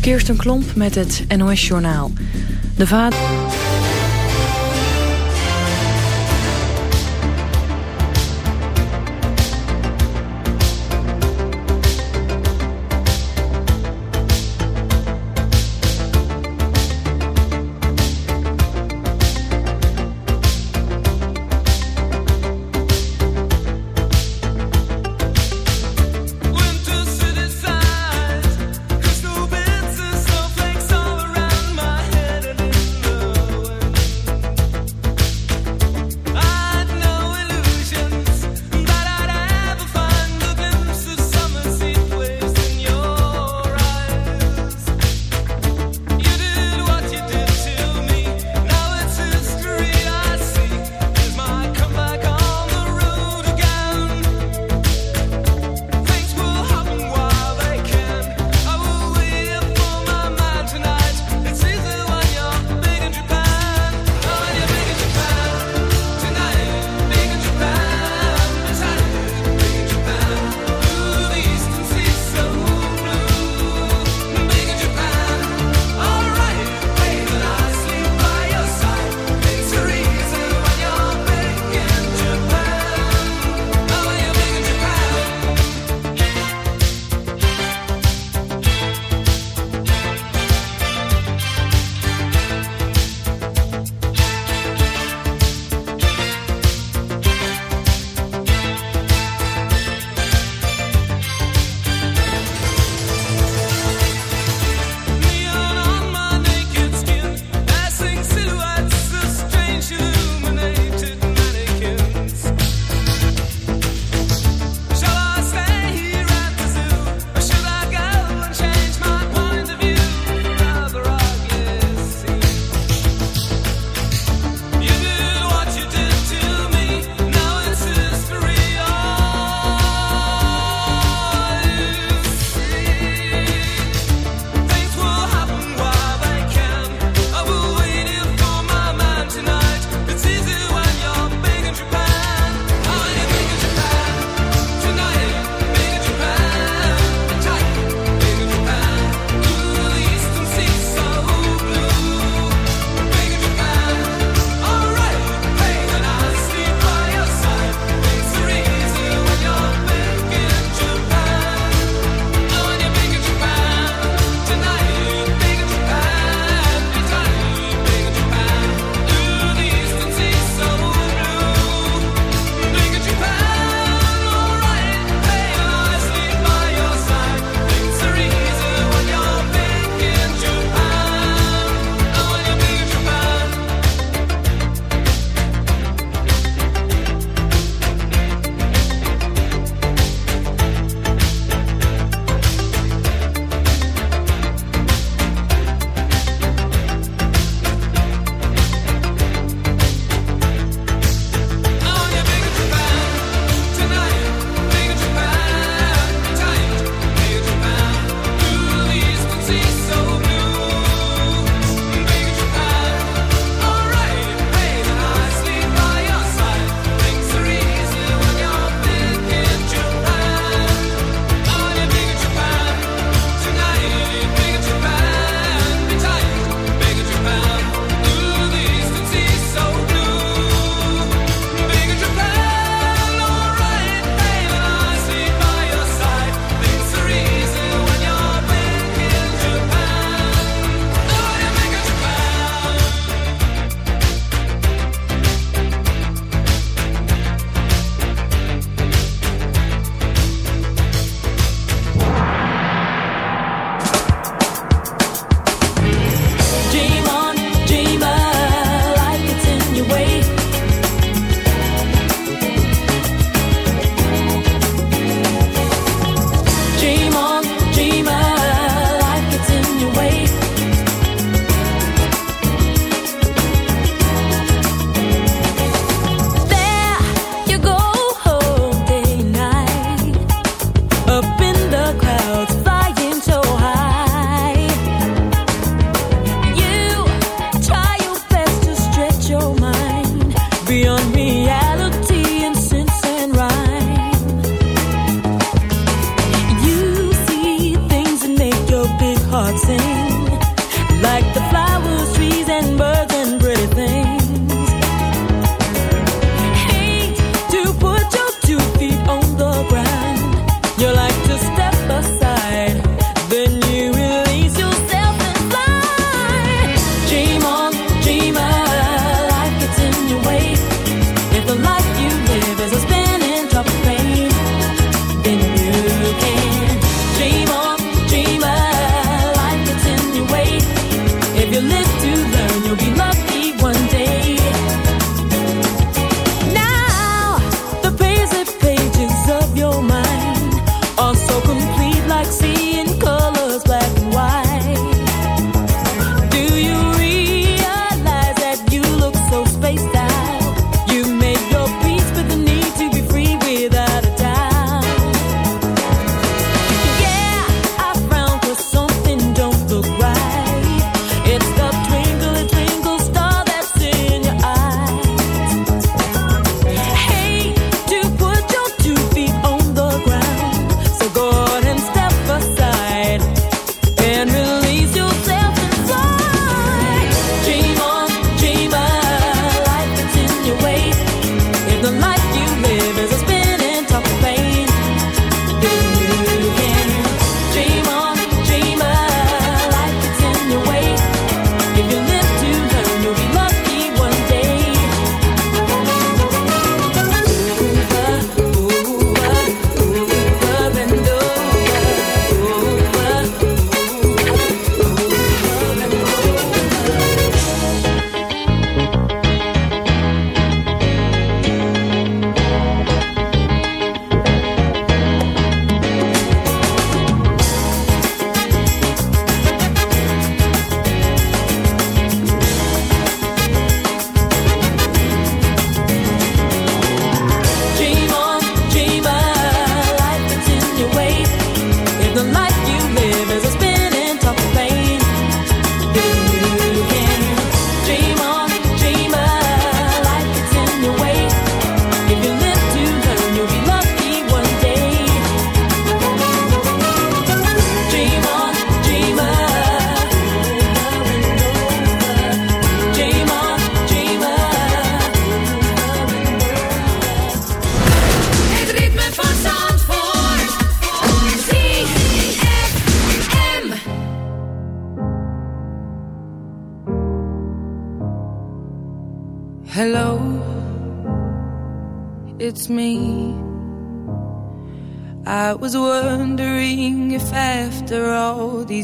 Kirsten Klomp met het NOS-journaal. De vader...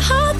heart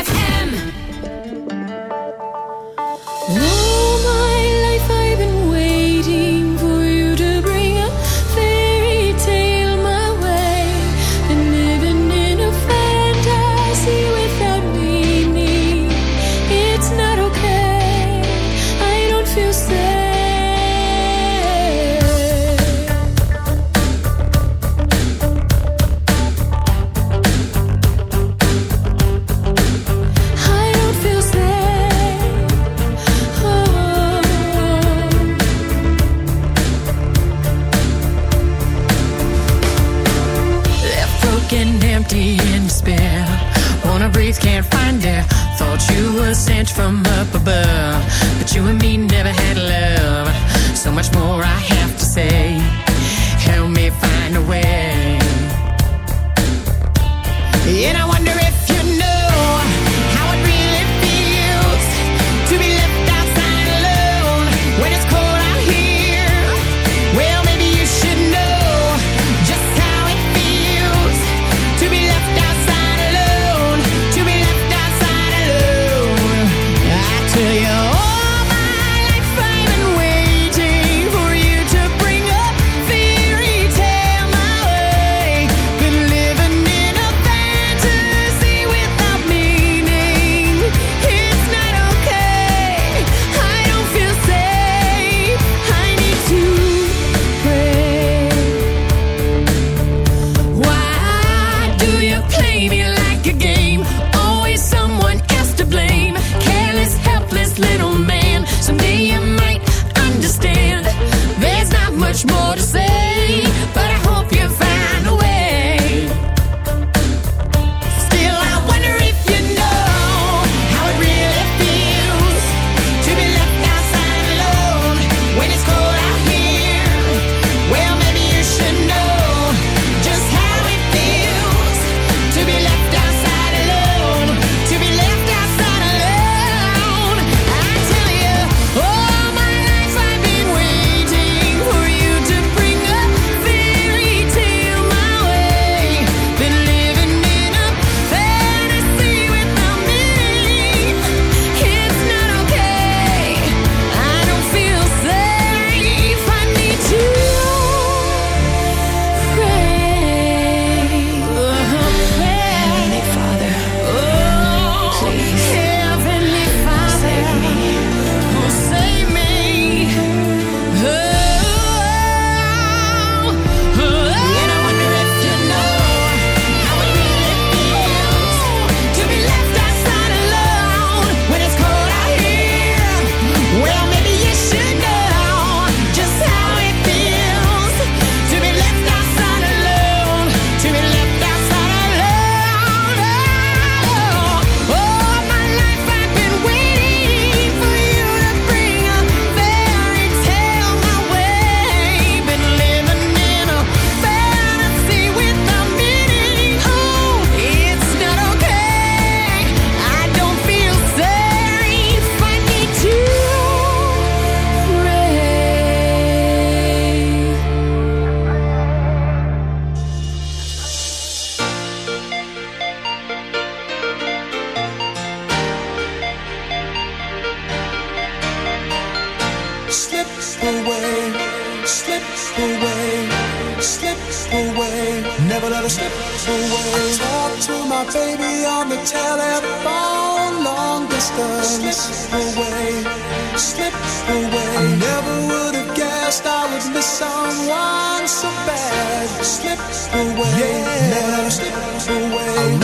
slips away, yeah. never slips away.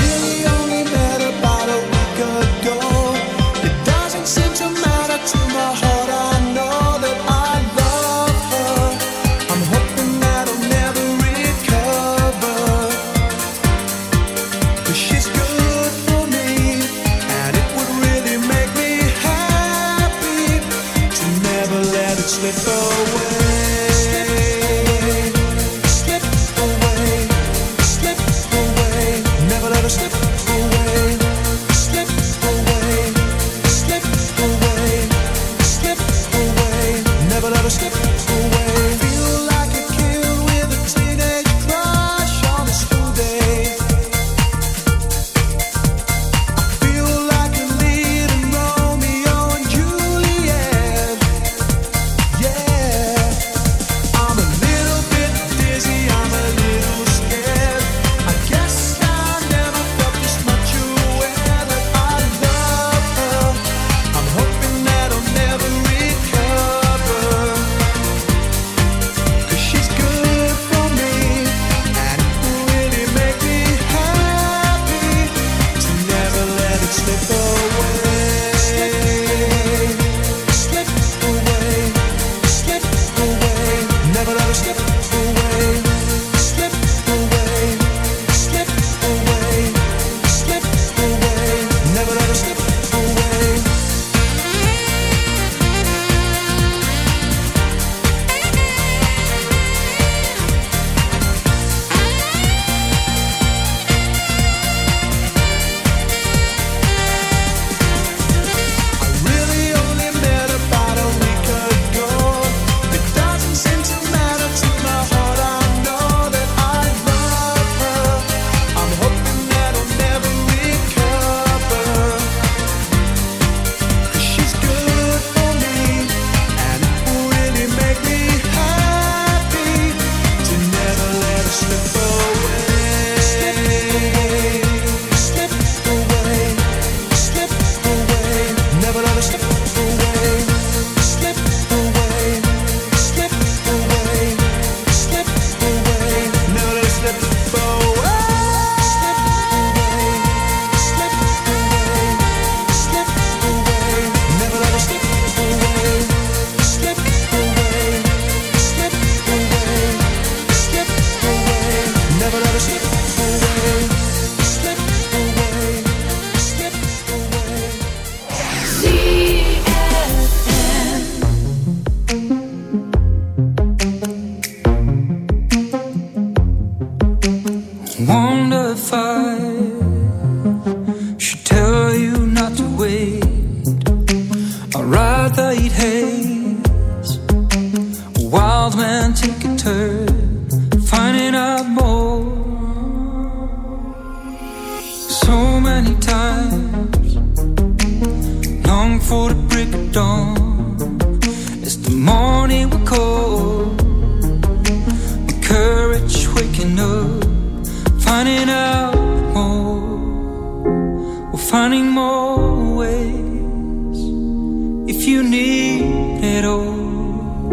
you need it all,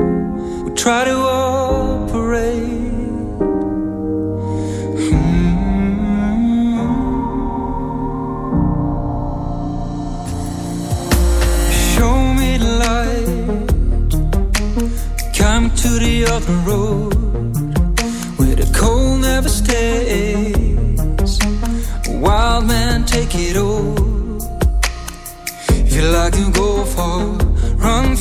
we try to operate. Hmm. to the other road where the cold never stays. Wild men take it all. If you like to go far.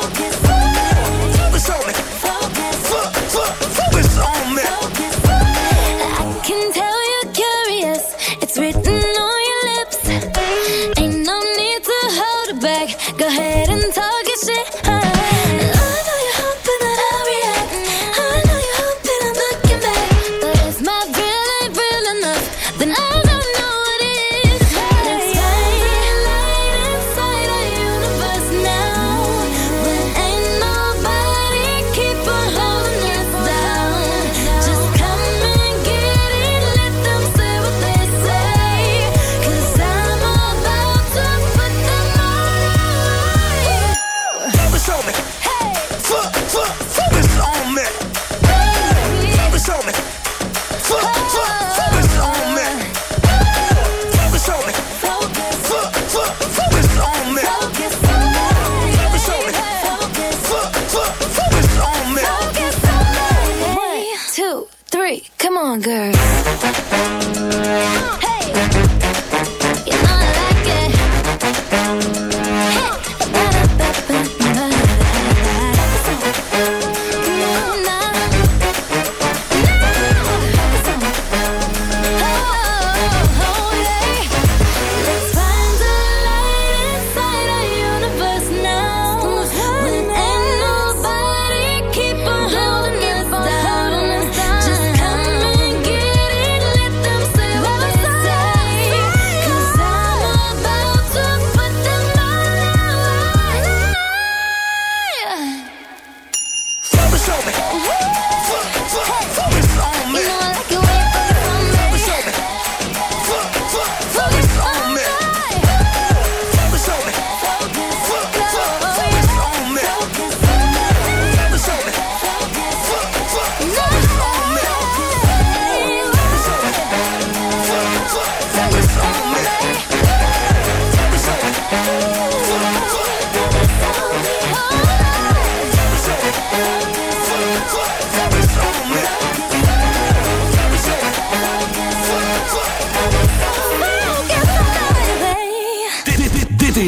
Okay. show me.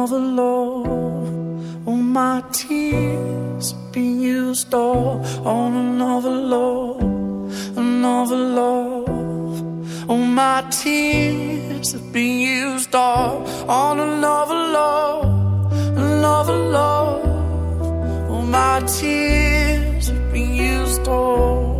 love, another love. My tears been used all on another love, another love. All my tears have been used all on another love another love. All my tears have been used all.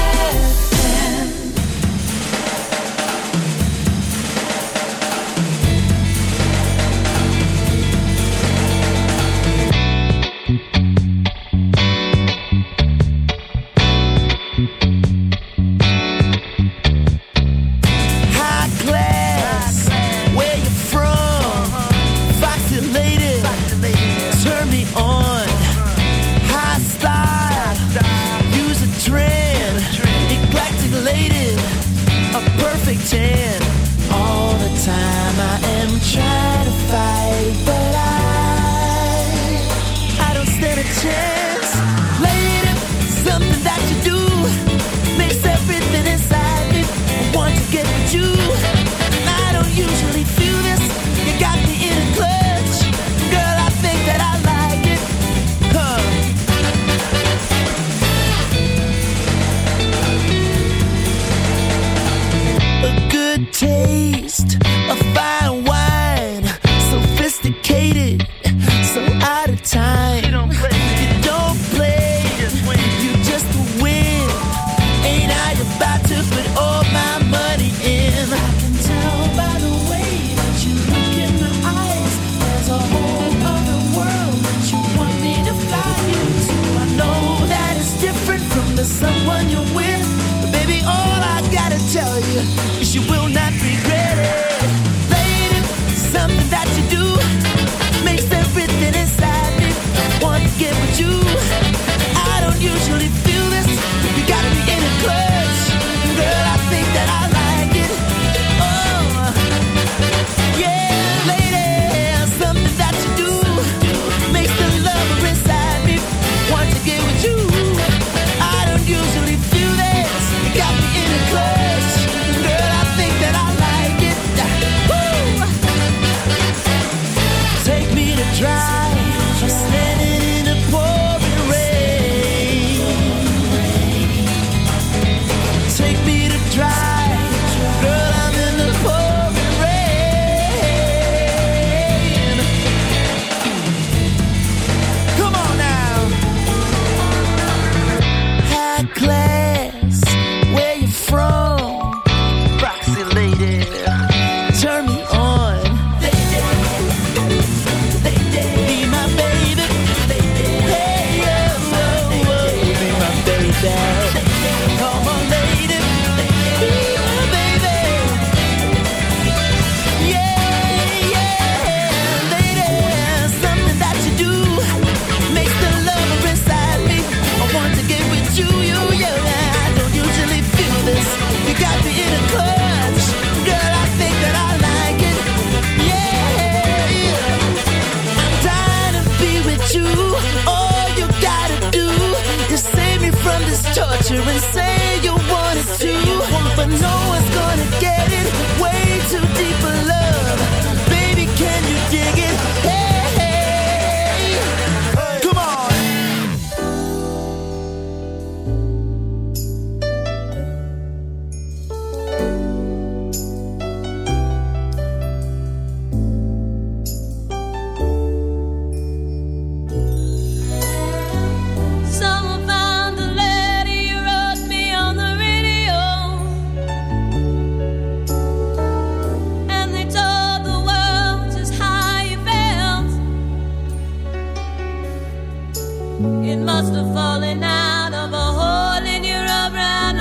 out of a hole in your rubber and.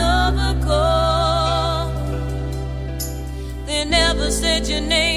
They never said your name.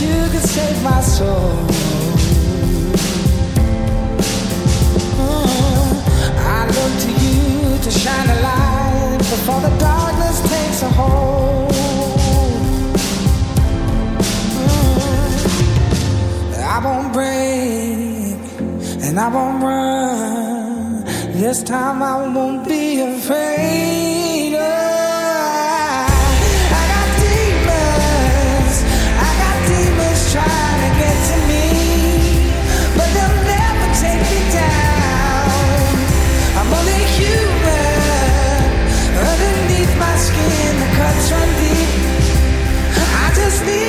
you can save my soul. Uh, I look to you to shine a light before the darkness takes a hold. Mm-hmm. I won't break and I won't run. This time I won't be afraid.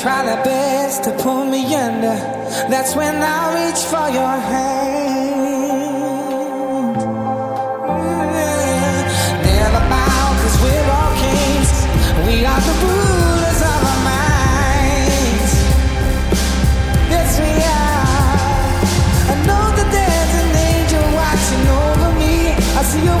try their best to pull me under. That's when I reach for your hand. Yeah. Never bow, cause we're all kings. We are the rulers of our minds. Yes, we are. I know that there's an angel watching over me. I see your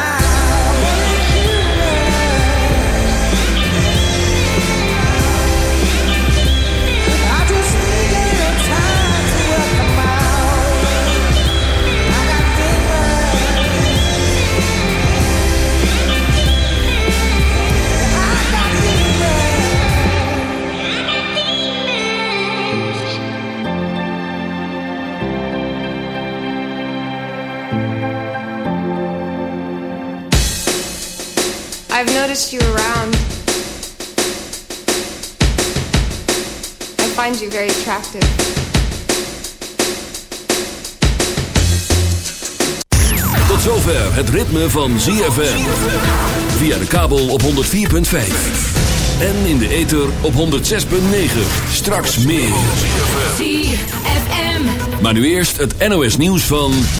I've noticed you around. I find you very attractive. Tot zover het ritme van ZFM. Via de kabel op 104.5. En in de ether op 106.9. Straks meer. ZFM. Maar nu eerst het NOS nieuws van...